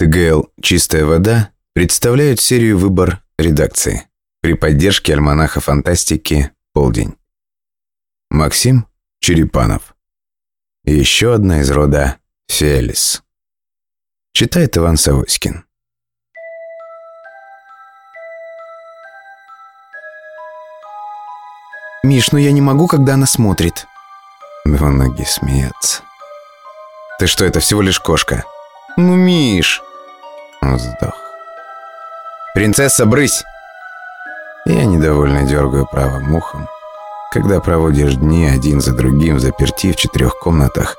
ТГЛ «Чистая вода» представляют серию «Выбор редакции» при поддержке альманаха фантастики «Полдень». Максим Черепанов. Еще одна из рода Фелис. Читает Иван Савоськин. «Миш, ну я не могу, когда она смотрит». Двуногий смеется. «Ты что, это всего лишь кошка?» «Ну, Миш!» Вздох. «Принцесса, брысь!» Я недовольно дергаю правым ухом. Когда проводишь дни один за другим заперти в четырех комнатах,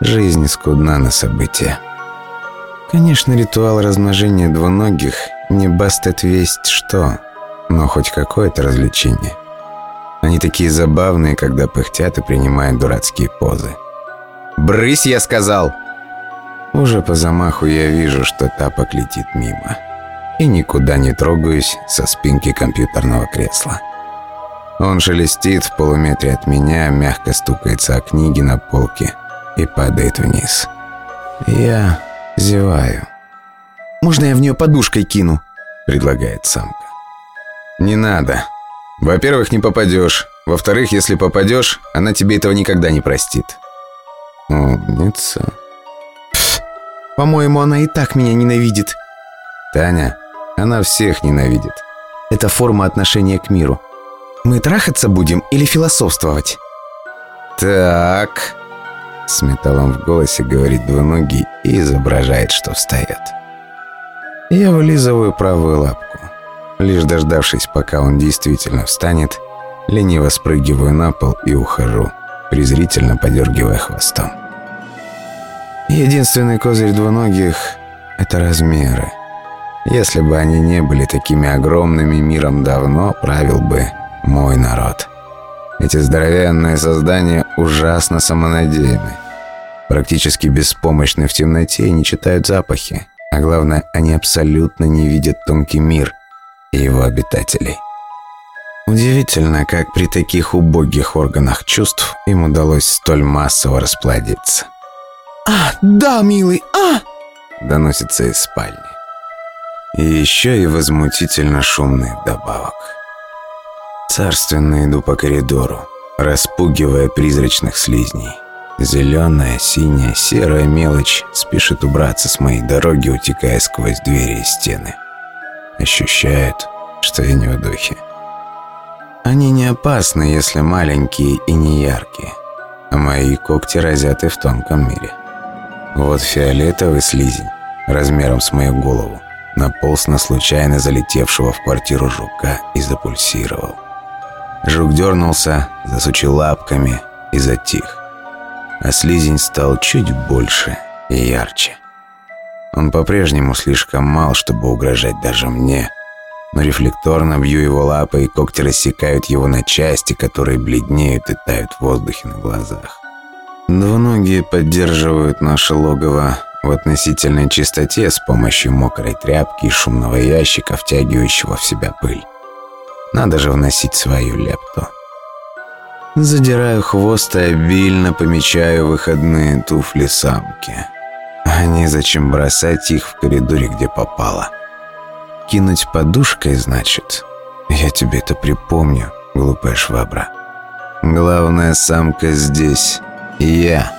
жизнь скудна на события. Конечно, ритуал размножения двуногих не бастет весть что, но хоть какое-то развлечение. Они такие забавные, когда пыхтят и принимают дурацкие позы. «Брысь, я сказал!» Уже по замаху я вижу, что тапок летит мимо. И никуда не трогаюсь со спинки компьютерного кресла. Он шелестит в полуметре от меня, мягко стукается о книги на полке и падает вниз. Я зеваю. «Можно я в нее подушкой кину?» – предлагает самка. «Не надо. Во-первых, не попадешь. Во-вторых, если попадешь, она тебе этого никогда не простит». Умница. По-моему, она и так меня ненавидит. Таня, она всех ненавидит. Это форма отношения к миру. Мы трахаться будем или философствовать? Так. С металлом в голосе говорит двуногий и изображает, что встает. Я вылизываю правую лапку. Лишь дождавшись, пока он действительно встанет, лениво спрыгиваю на пол и ухожу, презрительно подергивая хвостом. Единственный козырь двуногих – это размеры. Если бы они не были такими огромными, миром давно правил бы мой народ. Эти здоровенные создания ужасно самонадеянны. Практически беспомощны в темноте и не читают запахи. А главное, они абсолютно не видят тонкий мир и его обитателей. Удивительно, как при таких убогих органах чувств им удалось столь массово расплодиться. «А, да, милый, а!» Доносится из спальни. И еще и возмутительно шумный вдобавок. Царственно иду по коридору, распугивая призрачных слизней. Зеленая, синяя, серая мелочь спешит убраться с моей дороги, утекая сквозь двери и стены. Ощущают, что я не в духе. Они не опасны, если маленькие и не яркие, а мои когти разяты в тонком мире. Вот фиолетовый слизень, размером с мою голову, наполз на случайно залетевшего в квартиру жука и запульсировал. Жук дернулся, засучил лапками и затих. А слизень стал чуть больше и ярче. Он по-прежнему слишком мал, чтобы угрожать даже мне, но рефлекторно бью его лапой, и когти рассекают его на части, которые бледнеют и тают в воздухе на глазах. Двуногие поддерживают наше логово в относительной чистоте с помощью мокрой тряпки и шумного ящика, втягивающего в себя пыль. Надо же вносить свою лепту. Задираю хвост и обильно помечаю выходные туфли самки. А незачем бросать их в коридоре, где попало. Кинуть подушкой, значит? Я тебе это припомню, глупая швабра. Главная самка здесь я,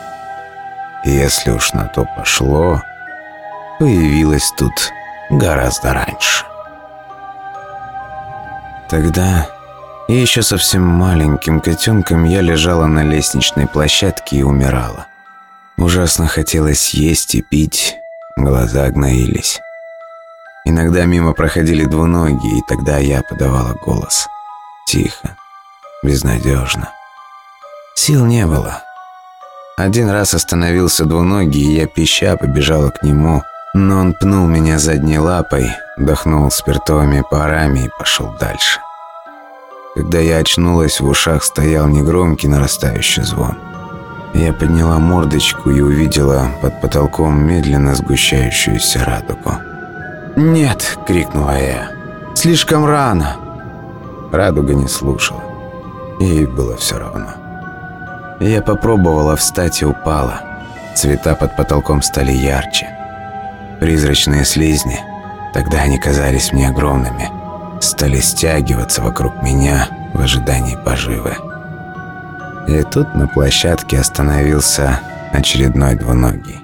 если уж на то пошло, появилась тут гораздо раньше. Тогда, еще совсем маленьким котенком, я лежала на лестничной площадке и умирала. Ужасно хотелось есть и пить, глаза гноились. Иногда мимо проходили двуногие, и тогда я подавала голос. Тихо, безнадежно. Сил не было. Один раз остановился двуногий, и я пища побежала к нему, но он пнул меня задней лапой, дохнул спиртовыми парами и пошел дальше. Когда я очнулась, в ушах стоял негромкий нарастающий звон. Я подняла мордочку и увидела под потолком медленно сгущающуюся радугу. «Нет!» — крикнула я. «Слишком рано!» Радуга не слушала. Ей было все равно. Я попробовала встать и упала. Цвета под потолком стали ярче. Призрачные слизни, тогда они казались мне огромными, стали стягиваться вокруг меня в ожидании поживы. И тут на площадке остановился очередной двуногий.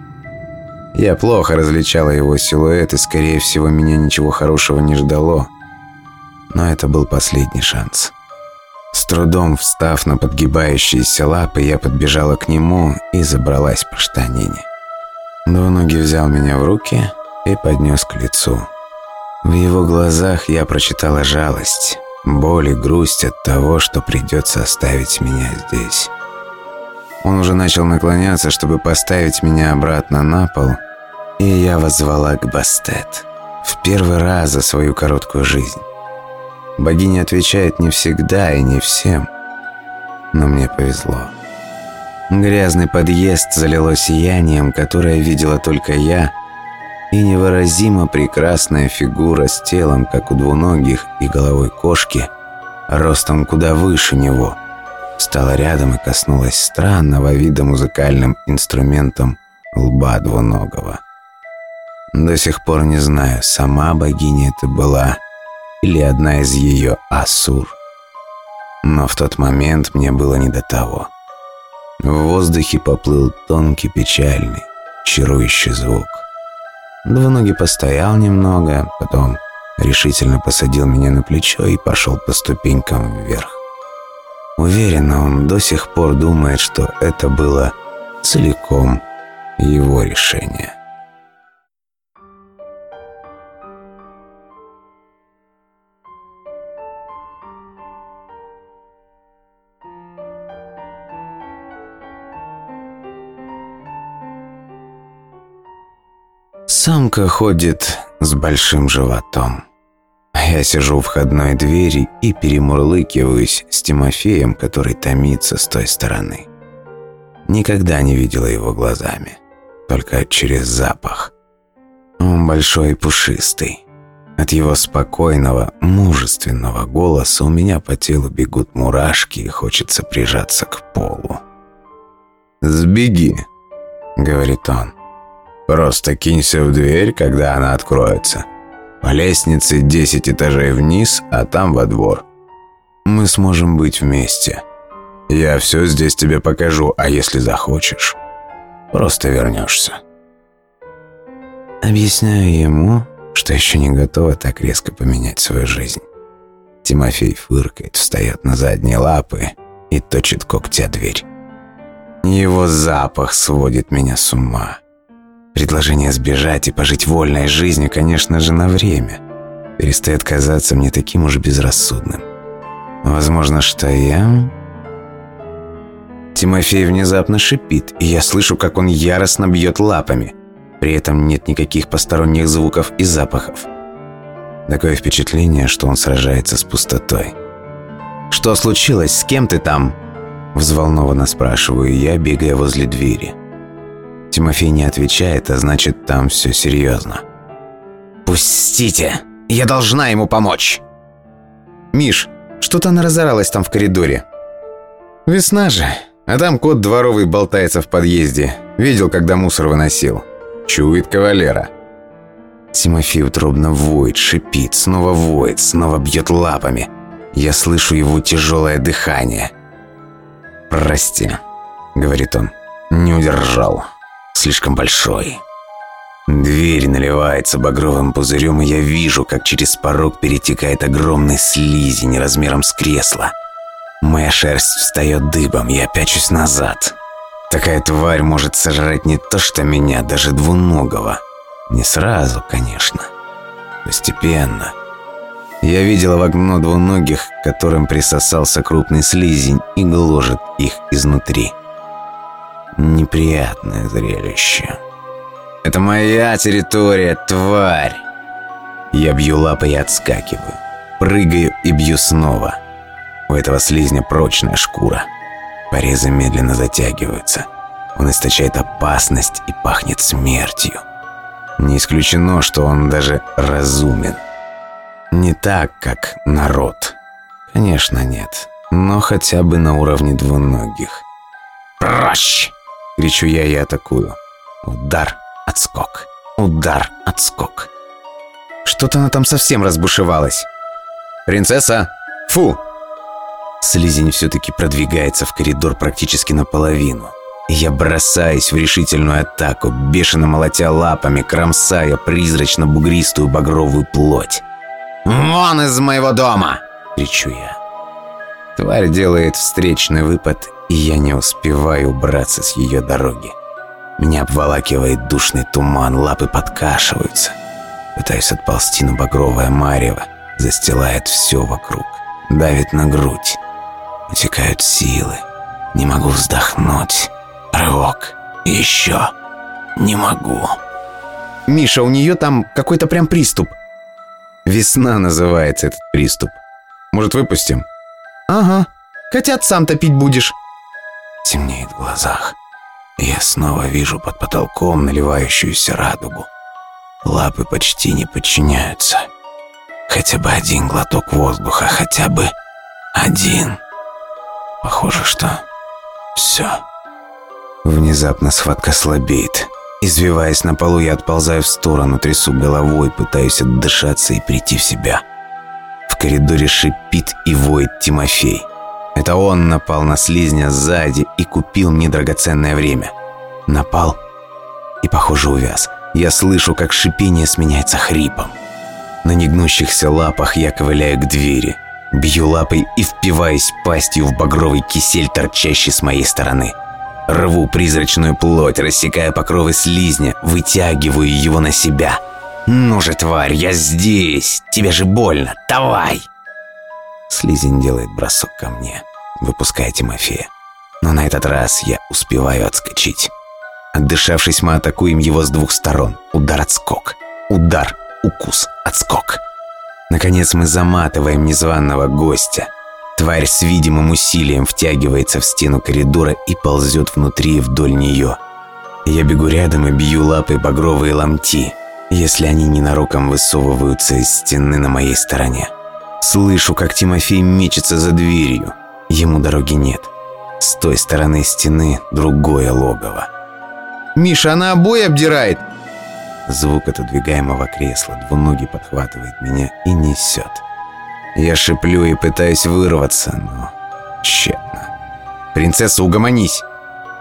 Я плохо различала его силуэт, и, скорее всего, меня ничего хорошего не ждало. Но это был последний шанс. Трудом встав на подгибающиеся лапы, я подбежала к нему и забралась по штанине. Двуногий взял меня в руки и поднес к лицу. В его глазах я прочитала жалость, боль и грусть от того, что придется оставить меня здесь. Он уже начал наклоняться, чтобы поставить меня обратно на пол, и я воззвала к Бастет. В первый раз за свою короткую жизнь. Богиня отвечает не всегда и не всем, но мне повезло. Грязный подъезд залило сиянием, которое видела только я, и невыразимо прекрасная фигура с телом, как у двуногих, и головой кошки, ростом куда выше него, стала рядом и коснулась странного вида музыкальным инструментом лба двуногого. До сих пор не знаю, сама богиня это была или одна из ее асур. Но в тот момент мне было не до того. В воздухе поплыл тонкий, печальный, чарующий звук. Двуногий постоял немного, потом решительно посадил меня на плечо и пошел по ступенькам вверх. Уверенно, он до сих пор думает, что это было целиком его решение. Самка ходит с большим животом. Я сижу у входной двери и перемурлыкиваюсь с Тимофеем, который томится с той стороны. Никогда не видела его глазами, только через запах. Он большой и пушистый. От его спокойного, мужественного голоса у меня по телу бегут мурашки и хочется прижаться к полу. «Сбеги», — говорит он. Просто кинься в дверь, когда она откроется. По лестнице 10 этажей вниз, а там во двор. Мы сможем быть вместе. Я все здесь тебе покажу, а если захочешь, просто вернешься. Объясняю ему, что еще не готова так резко поменять свою жизнь. Тимофей фыркает, встает на задние лапы и точит когтя дверь. Его запах сводит меня с ума. Предложение сбежать и пожить вольной жизнью, конечно же, на время. Перестает казаться мне таким уж безрассудным. Возможно, что я... Тимофей внезапно шипит, и я слышу, как он яростно бьет лапами. При этом нет никаких посторонних звуков и запахов. Такое впечатление, что он сражается с пустотой. «Что случилось? С кем ты там?» Взволнованно спрашиваю я, бегая возле двери. Тимофей не отвечает, а значит, там все серьезно. «Пустите! Я должна ему помочь!» «Миш, что-то она разоралась там в коридоре». «Весна же, а там кот дворовый болтается в подъезде. Видел, когда мусор выносил. Чует кавалера». Тимофей утробно воет, шипит, снова воет, снова бьет лапами. Я слышу его тяжелое дыхание. «Прости», — говорит он, — «не удержал» слишком большой. Дверь наливается багровым пузырем, и я вижу, как через порог перетекает огромный слизень размером с кресло. Моя шерсть встает дыбом, я пячусь назад. Такая тварь может сожрать не то что меня, даже двуногого. Не сразу, конечно. Постепенно. Я видела в окно двуногих, к которым присосался крупный слизень и гложет их изнутри. Неприятное зрелище. Это моя территория, тварь. Я бью лапой и отскакиваю. Прыгаю и бью снова. У этого слизня прочная шкура. Порезы медленно затягиваются. Он источает опасность и пахнет смертью. Не исключено, что он даже разумен. Не так, как народ. Конечно, нет. Но хотя бы на уровне двуногих. «Прочь!» Кричу я и атакую. Удар, отскок. Удар, отскок. Что-то она там совсем разбушевалась. «Принцесса! Фу!» Слизень все-таки продвигается в коридор практически наполовину. Я бросаюсь в решительную атаку, бешено молотя лапами, кромсая призрачно-бугристую багровую плоть. «Вон из моего дома!» – кричу я. Тварь делает встречный выпад, и я не успеваю убраться с ее дороги. Меня обволакивает душный туман, лапы подкашиваются. Пытаюсь отползти, но багровая марево застилает все вокруг, давит на грудь. Утекают силы. Не могу вздохнуть. Рывок. Еще. Не могу. Миша, у нее там какой-то прям приступ. Весна называется этот приступ. Может, выпустим? Ага. Котят сам топить будешь. Темнеет в глазах. Я снова вижу под потолком наливающуюся радугу. Лапы почти не подчиняются. Хотя бы один глоток воздуха, хотя бы один. Похоже, что все. Внезапно схватка слабеет. Извиваясь на полу, я отползаю в сторону, трясу головой, пытаюсь отдышаться и прийти в себя. В коридоре шипит и воет Тимофей. Это он напал на слизня сзади и купил мне драгоценное время. Напал и, похоже, увяз. Я слышу, как шипение сменяется хрипом. На негнущихся лапах я ковыляю к двери. Бью лапой и впиваюсь пастью в багровый кисель, торчащий с моей стороны. Рву призрачную плоть, рассекая покровы слизня, вытягиваю его на себя. «Ну же, тварь, я здесь! Тебе же больно! Давай!» Слизень делает бросок ко мне, выпуская Тимофея. Но на этот раз я успеваю отскочить. Отдышавшись, мы атакуем его с двух сторон. Удар-отскок. Удар, укус, отскок. Наконец мы заматываем незваного гостя. Тварь с видимым усилием втягивается в стену коридора и ползет внутри вдоль нее. Я бегу рядом и бью лапой багровые ломти, если они ненароком высовываются из стены на моей стороне. Слышу, как Тимофей мечется за дверью. Ему дороги нет. С той стороны стены другое логово. «Миша, она обои обдирает!» Звук отодвигаемого кресла двуногий подхватывает меня и несет. Я шиплю и пытаюсь вырваться, но тщетно. «Принцесса, угомонись!»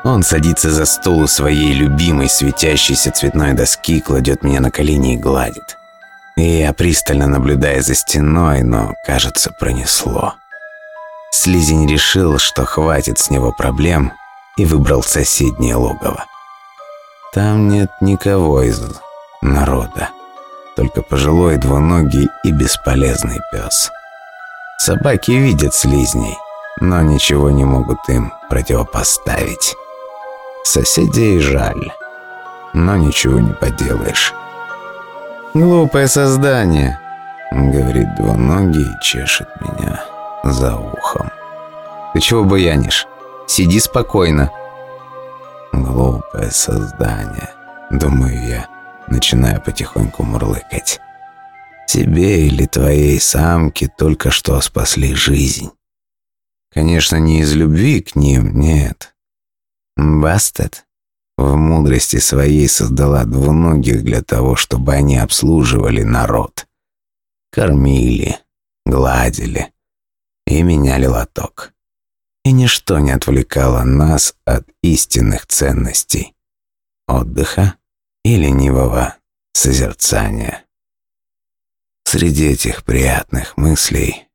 Он садится за стол у своей любимой светящейся цветной доски, кладет меня на колени и гладит. И я пристально наблюдаю за стеной, но, кажется, пронесло. Слизень решил, что хватит с него проблем, и выбрал соседнее логово. Там нет никого из народа. Только пожилой двуногий и бесполезный пес. Собаки видят слизней, но ничего не могут им противопоставить. Соседей жаль, но ничего не поделаешь. «Глупое создание», — говорит двуногий и чешет меня за ухом. «Ты чего буянишь? Сиди спокойно». «Глупое создание», — думаю я начиная потихоньку мурлыкать. Тебе или твоей самке только что спасли жизнь. Конечно, не из любви к ним, нет. Бастет в мудрости своей создала двуногих для того, чтобы они обслуживали народ. Кормили, гладили и меняли лоток. И ничто не отвлекало нас от истинных ценностей. Отдыха, и ленивого созерцания. Среди этих приятных мыслей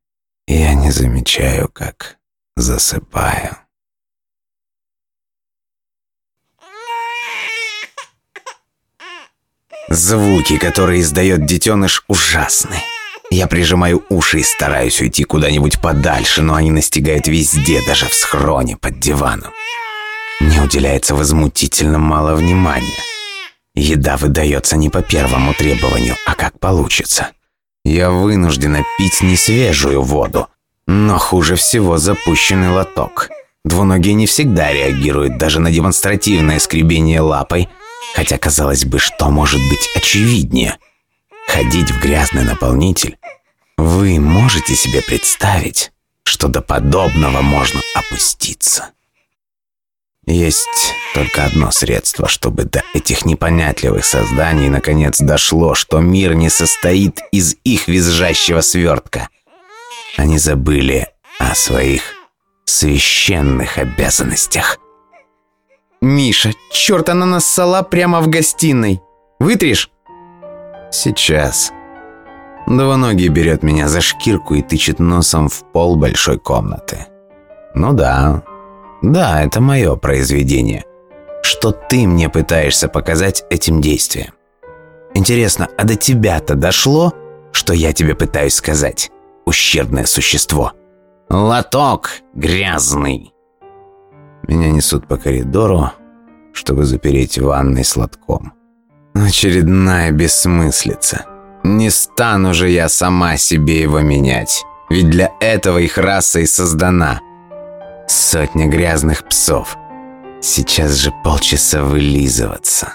я не замечаю, как засыпаю. Звуки, которые издает детеныш, ужасны. Я прижимаю уши и стараюсь уйти куда-нибудь подальше, но они настигают везде, даже в схроне под диваном. Мне уделяется возмутительно мало внимания. Еда выдается не по первому требованию, а как получится. Я вынуждена пить не свежую воду, но хуже всего запущенный лоток. Двуногие не всегда реагируют даже на демонстративное скребение лапой, хотя казалось бы, что может быть очевиднее. Ходить в грязный наполнитель. Вы можете себе представить, что до подобного можно опуститься. Есть только одно средство, чтобы до этих непонятливых созданий наконец дошло, что мир не состоит из их визжащего свертка. Они забыли о своих священных обязанностях. «Миша, черт, она нассала прямо в гостиной. Вытришь?» «Сейчас». Двуногий берет меня за шкирку и тычет носом в пол большой комнаты. «Ну да, да, это мое произведение. Что ты мне пытаешься показать этим действием? Интересно, а до тебя-то дошло, что я тебе пытаюсь сказать, ущербное существо? Лоток грязный!» Меня несут по коридору, чтобы запереть ванной с лотком. Очередная бессмыслица. Не стану же я сама себе его менять. Ведь для этого их раса и создана. Сотня грязных псов. Сейчас же полчаса вылизываться.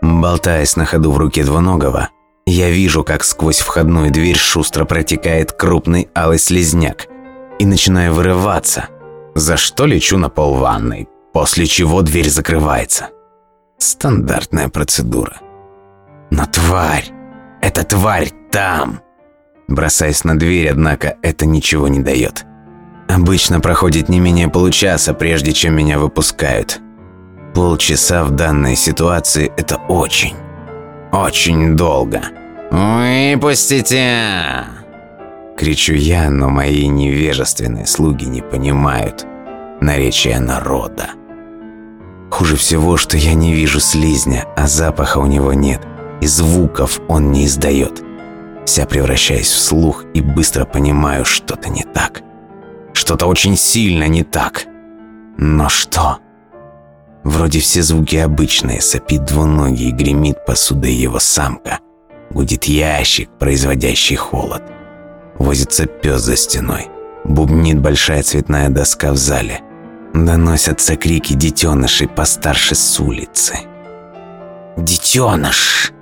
Болтаясь на ходу в руке двуногого, я вижу, как сквозь входную дверь шустро протекает крупный алый слезняк и начинаю вырываться, за что лечу на пол ванной, после чего дверь закрывается. Стандартная процедура. Но тварь! Эта тварь там! Бросаясь на дверь, однако, это ничего не дает. Обычно проходит не менее получаса, прежде чем меня выпускают. Полчаса в данной ситуации – это очень, очень долго. «Выпустите!» Кричу я, но мои невежественные слуги не понимают наречия народа. Хуже всего, что я не вижу слизня, а запаха у него нет, и звуков он не издает. Вся превращаюсь в слух и быстро понимаю, что-то не так. Что-то очень сильно не так. Но что? Вроде все звуки обычные, сопит двуногий гремит посудой его самка. Гудит ящик, производящий холод. Возится пес за стеной. Бубнит большая цветная доска в зале – Доносятся крики детенышей постарше с улицы. «Детеныш!»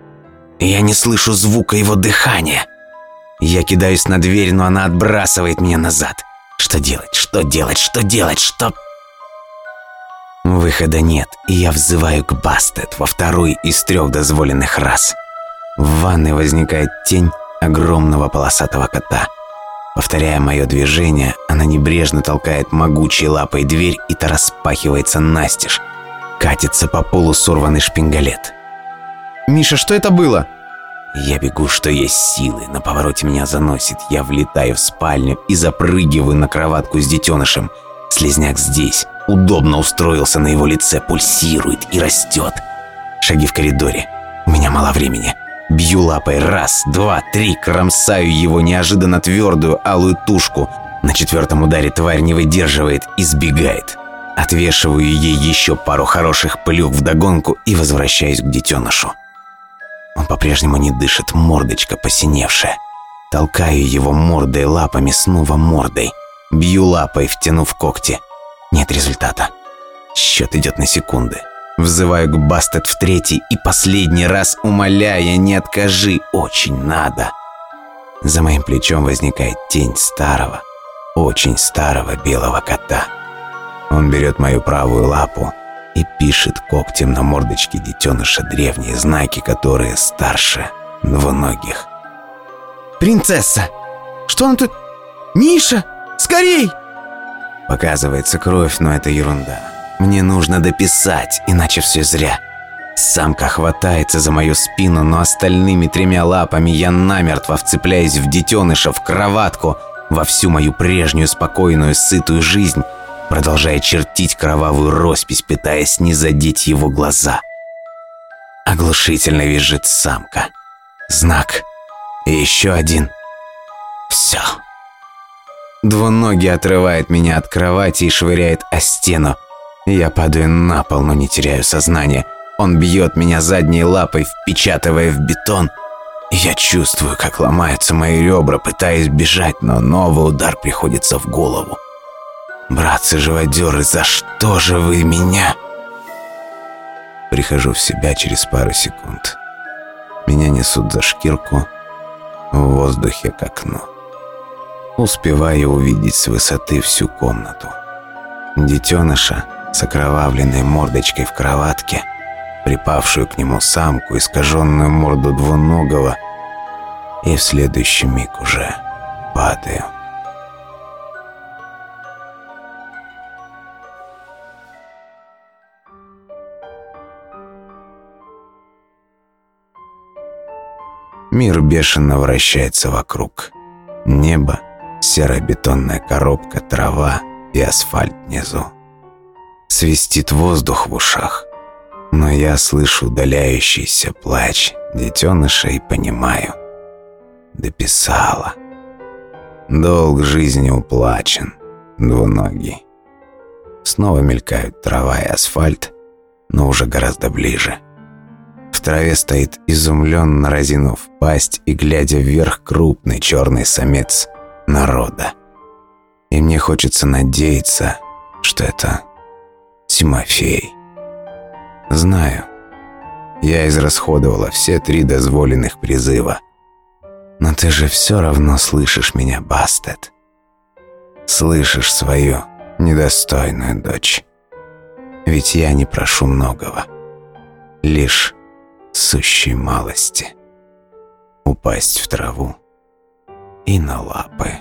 Я не слышу звука его дыхания. Я кидаюсь на дверь, но она отбрасывает меня назад. Что делать? Что делать? Что делать? Что... Выхода нет, и я взываю к Бастет во второй из трех дозволенных раз. В ванной возникает тень огромного полосатого кота – Повторяя мое движение, она небрежно толкает могучей лапой дверь, и та распахивается настежь. Катится по полу сорванный шпингалет. «Миша, что это было?» Я бегу, что есть силы, на повороте меня заносит. Я влетаю в спальню и запрыгиваю на кроватку с детенышем. Слизняк здесь. Удобно устроился на его лице, пульсирует и растет. Шаги в коридоре. У меня мало времени. Бью лапой раз, два, три, кромсаю его неожиданно твердую алую тушку. На четвертом ударе тварь не выдерживает и сбегает. Отвешиваю ей еще пару хороших плюх вдогонку и возвращаюсь к детенышу. Он по-прежнему не дышит, мордочка посиневшая. Толкаю его мордой лапами, снова мордой. Бью лапой, втянув когти. Нет результата. Счет идет на секунды. Взываю к Бастет в третий и последний раз, умоляя, не откажи, очень надо. За моим плечом возникает тень старого, очень старого белого кота. Он берет мою правую лапу и пишет когтем на мордочке детеныша древние знаки, которые старше двуногих. «Принцесса! Что она тут? Миша! Скорей!» Показывается кровь, но это ерунда. Мне нужно дописать, иначе все зря. Самка хватается за мою спину, но остальными тремя лапами я намертво вцепляюсь в детеныша, в кроватку, во всю мою прежнюю спокойную, сытую жизнь, продолжая чертить кровавую роспись, пытаясь не задеть его глаза. Оглушительно визжит самка. Знак. И еще один. Все. Двуногий отрывает меня от кровати и швыряет о стену. Я падаю на пол, но не теряю сознание. Он бьет меня задней лапой, впечатывая в бетон. Я чувствую, как ломаются мои ребра, пытаясь бежать, но новый удар приходится в голову. «Братцы-живодеры, за что же вы меня?» Прихожу в себя через пару секунд. Меня несут за шкирку в воздухе к окну. Успеваю увидеть с высоты всю комнату. Детеныша с окровавленной мордочкой в кроватке, припавшую к нему самку, искаженную морду двуногого, и в следующий миг уже падаю. Мир бешено вращается вокруг. Небо, серая бетонная коробка, трава и асфальт внизу. Свистит воздух в ушах, но я слышу удаляющийся плач детеныша и понимаю. Дописала. Долг жизни уплачен, двуногий. Снова мелькают трава и асфальт, но уже гораздо ближе. В траве стоит изумленно разинув пасть и глядя вверх крупный черный самец народа. И мне хочется надеяться, что это Тимофей. Знаю, я израсходовала все три дозволенных призыва. Но ты же все равно слышишь меня, Бастет. Слышишь свою недостойную дочь. Ведь я не прошу многого. Лишь сущей малости. Упасть в траву и на лапы.